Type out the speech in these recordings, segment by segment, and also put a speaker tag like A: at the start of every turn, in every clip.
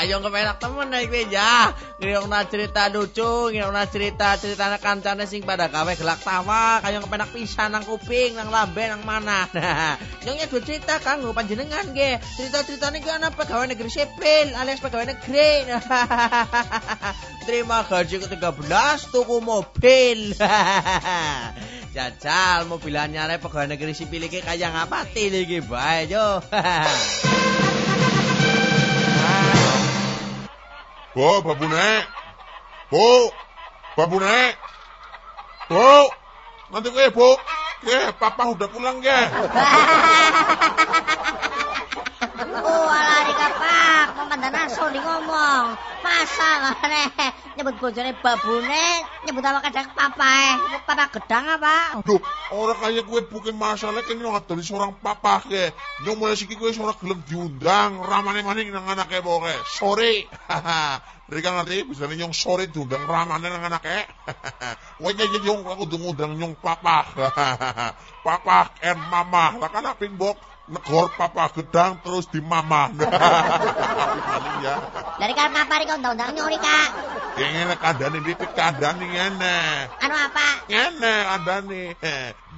A: Ayo kepenak temen naik meja. Ngiyongna cerita lucu, ngiyongna cerita cerita kancane sing pada gawe gelak tawa, kayak kepenak pisan nang kuping, nang lambe, nang mana. Nyongnya dua cerita kanggo panjenengan ge. Cerita-ceritane ki ana pegawai negeri sipil alias pegawai negeri. Terima gaji ke-13 tuku mobil. Jajal mobil anyare pegawai negeri sipil iki kaya ngapati iki bae yo.
B: Bu, babune. Bu, babune. Bu, nanti gue, Bu. Ya, papa udah pulang, ya.
C: Oh, Pak, pemandan aso ngomong. Masa ngene nyebut bojone babune, nyebut apa kadang papa eh. Papa gedang apa?
B: Duh, orang kayak gue bukan masalah nyong dari seorang papa ke. Nyong mulai siki gue seorang gelem diundang, ramane maning nang anake boke. Sore. Mereka ngerti bisa nyong sore diundang ramane nang anake. Wah jadi nyong aku diundang nyong papa. papa and mama. Lah kan apin bok negor papa gedang terus di mama. ya.
C: Dari kan papa Rika undang-undang nyori kak.
B: Ya ngene kandane iki kandane ngene.
C: Anu apa?
B: Ngene kandane.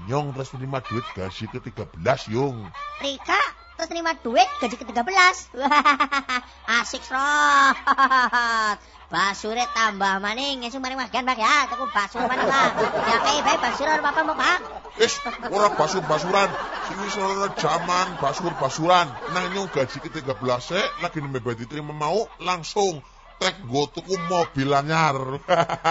B: Nyong terus terima duit gaji ke-13 yung.
C: Rika terus terima duit gaji ke-13. Asik srot. Basure tambah maning ngesuk maning magan Pak ya. Tuku basur maning lah. Ya kayak bae basur apa apa mau Pak?
B: Wis ora basur-basuran. Sing jaman basur-basuran. Nang nyong gaji ke-13 e lagi nembe diterima mau langsung tek go tuku mobil anyar.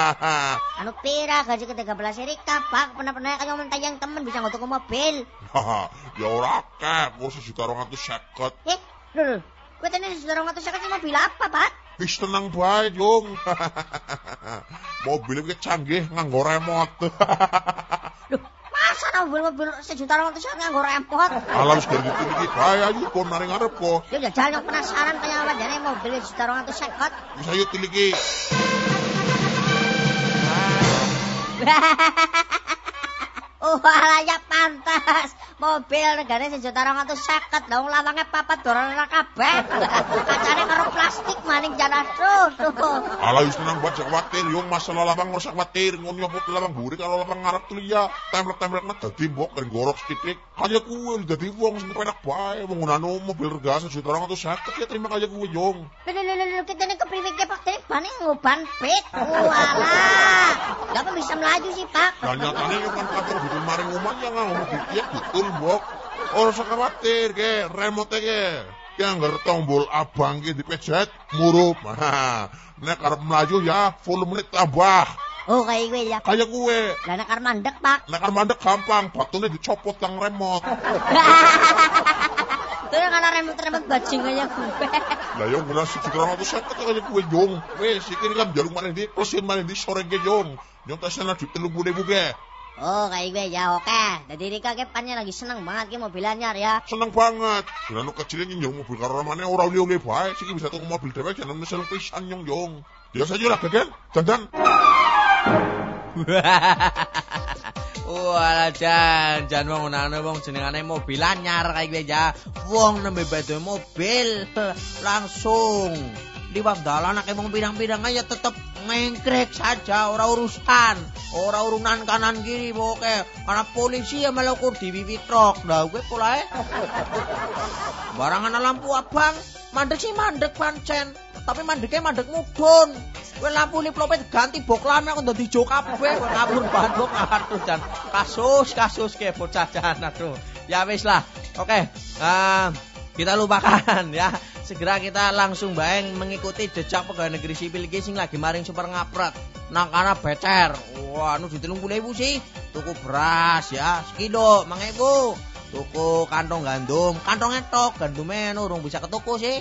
C: Anu pira gaji ke-13 Rika Pak? Pernah-pernah kayak ngomong tayang temen bisa ngotok mobil.
B: ya ora akeh, kok sejuta 250.
C: Eh, lho lho. Kowe sedorong atau saya mobil apa, Pak?
B: Wis tenang bae, Jung. Mobil iki canggih nganggo remote.
C: Loh, masa mobil-mobil sejuta orang itu nganggo remote?
B: Alam wis gede iki bae ayo kon mari ngarep kok.
C: Yo jajal yang penasaran kaya apa jane mobil sejuta orang itu sekot.
B: Wis ayo tiliki.
C: Oh, ya pantas. Mobil negara sejuta orang itu seket. Dong lawangnya papat dorong kabeh. Kacanya karo plastik maning jalan terus.
B: Alah wis tenang bae khawatir, yo masalah lawang ora usah khawatir. Ngono nyopot lawang mburi kalau lawang ngarep tuh ya. Templek-templekna dadi mbok kan gorok sithik. Kaya kuwi dadi wong sing penak bae menggunano mobil regane sejuta orang itu seket ya terima kaya kuwi yong.
C: Lho kita nih kepriwe ke Pak Trik bane ngoban pit. Walah. Gak bisa melaju sih, Pak.
B: Lah nyatane yo kan kantor butuh maring omah ya ngomong gitu betul, Mbok. Ora usah khawatir ke, remote ke. Ki anggar tombol abang ki dipejet murup. Nek arep mlaju ya volume tambah.
C: Oh, kayak gue ya.
B: Kayak gue.
C: Lah nek arep mandek, Pak.
B: Nek arep mandek gampang, batune dicopot nang remote.
C: Tuh yang ana remote-remote bajing kaya gue.
B: Lah yo ngene siji krono tuh seket kaya gue jong. Wis iki kan jaluk maring di, pesin maring di sore ge jong. Nyong tasnya duit 30.000 ge.
C: Oh, kayak gue ya, oke. Jadi Rika ke pannya lagi seneng banget ke mobil anyar ya.
B: Seneng banget. Bila nu kecil nyong mobil karo ramane ora uli-uli bae, siki bisa tuku mobil dewek jangan misal pisan nyong jong. Ya saja lah gagan, dandan.
A: Walah jan, jan wong ngono wong jenengane mobil anyar kayak gue ya. Wong nembe badhe mobil langsung liwat dalan nek wong pirang-pirang ya tetep ngengkrek saja ora urusan. Ora urunan kanan kiri pokoke ana polisi ya malah ukur diwiwi truk lah gue polae barang ana lampu abang mandek sih mandek pancen. Tapi mandeknya mandek mudun. Kowe lampu liplope ganti bok lame aku dadi jo kabeh kowe kabur bandung aduh jan. Kasus kasus ke bocah jan aduh. Ya wis lah. Oke uh, kita lupakan ya segera kita langsung baeng mengikuti jejak pegawai negeri sipil iki sing lagi maring super ngapret. Nang kana becer. Wah anu ditelung ibu sih? Tuku beras ya sekilo mangebu tuku kantong gandum. Kantong etok gandumnya urung bisa ketuku sih.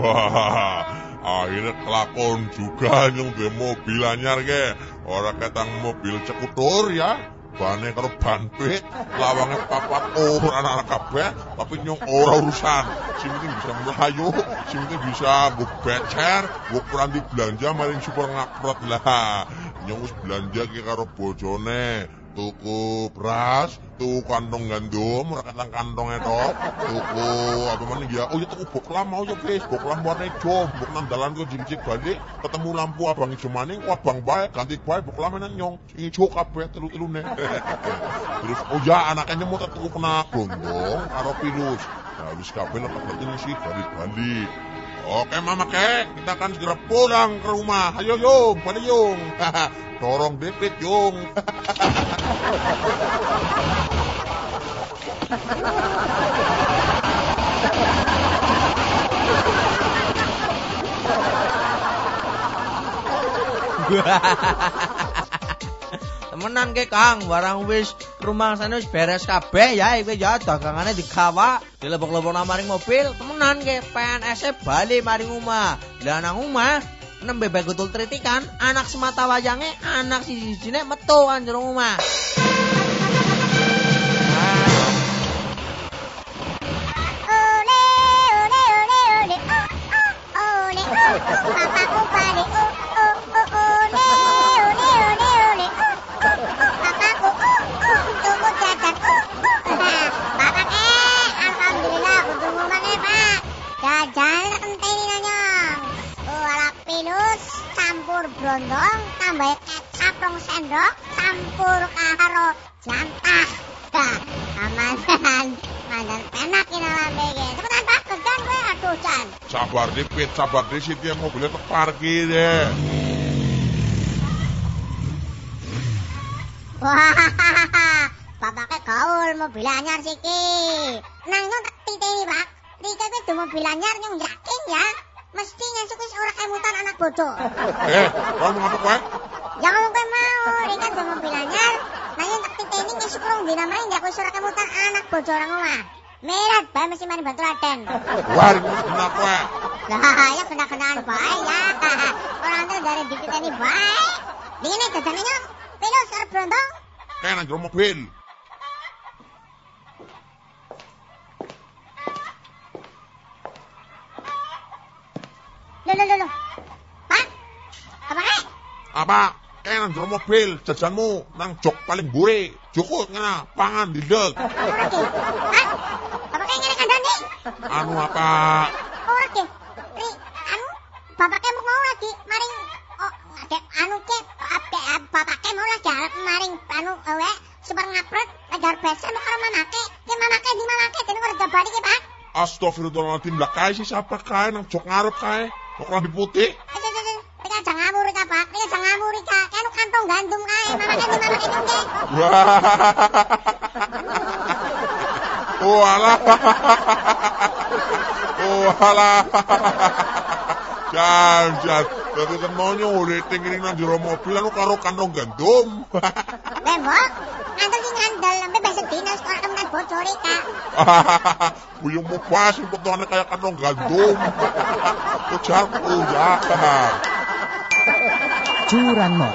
B: Wah, akhirnya kelakon juga nyong de mobil anyar ke. Orang ketang mobil cekutur ya. Bane karo ban pit, lawange papat ora anak kabeh, tapi nyong ora urusan. Sing penting bisa melayu, sing penting bisa mbok becer, mbok peranti belanja maring super ngaprot lah. Nyong belanja ki karo bojone, tuku beras, tuku kantong gandum, kantong kantong itu, tuku apa mana ya? Oh ya tuku boklam mau ya guys, boklam warna hijau, bok nang dalan kok jimcik balik, ketemu lampu abang hijau maning, bang baik, ganti baik, boklam nang nyong, hijau kabeh telu telu nih. Terus oh ya anaknya mau tuku kena gondong, karo pilus. Nah, wis kabeh lah ini sih balik-balik. Oke mama kek, kita akan segera pulang ke rumah. Ayo yung, balik yung. Dorong depit yung.
A: Temenan ke Kang, barang wis rumah sana wis beres kabeh ya iki ya dagangane digawa, dilebok-lebok maring mobil, temenan ke PNS e bali maring omah. Lah nang omah nembe bae gutul tritikan, anak semata wayange anak siji-sijine metu kan omah.
D: Papaku balik, oh, oh, oh, oh, oh, oh, oh, oh, oh, oh, eh, oh, campur brondong, tambah kecap rong sendok, campur karo jantah, Dah, aman, mandan enak ini lambe Jan.
B: Sabar depit, sabar di sini mobilnya tak parkir deh.
D: Wah, bapaknya gaul mobil anyar siki. Nang nyong tak titeni Pak. Rika duwe mobil anyar nyong yakin ya. Mesti nyesuk wis ora kemutan anak bodoh.
B: Eh, kamu ngapa kowe?
D: Jangan lupa mau, Rika duwe mobil anyar. Nang nyong tak titeni nyesuk rong dina main ya wis ora kemutan anak bodoh orang omah. Merat bae mesti mari bantu Raden.
B: Ini kena kowe.
D: Lah, ya kena-kenaan bae ya. Orang tuh dari dititeni bae. Dingin nih jajane nyong. Pilus arep brondong.
B: Kayak nang mobil.
D: Loh, loh, loh, loh. Pak, apa kek?
B: Apa? Kayak nang jero mobil, jajanmu nang jok paling buri. Joko ngena pangan didek.
D: Ora ki. Pak, bapak kek ngene kandhane.
B: Anu apa?
D: Ora ki. Ri, anu, bapak kek mau lagi maring oh, ada anu ke apa bapak kek mau lagi maring anu ewe super ngaprot lagi arep besen mau karo mamake. Ki mamake di mamake dene ora jabari ki, Pak.
B: Astagfirullahaladzim, lah kae sih siapa kae nang jok ngarep kae. Kok lambi putih?
D: Eh, eh, eh, eh. Rika jangan ngamur Rika, Pak. Rika jangan ngamur Rika. Kanu kantong gandum kae. Mamake di mamake dong,
B: Walah. Walah. Dadi kan mau nyuri tinggi nang jero mobil anu karo kantong gandum.
D: Bembok, antar ki ngandel sampe besok dinas kok temenan bocor Rika.
B: Buyung mo pas kaya kantong gandum. Ko ya.
E: Curanmor,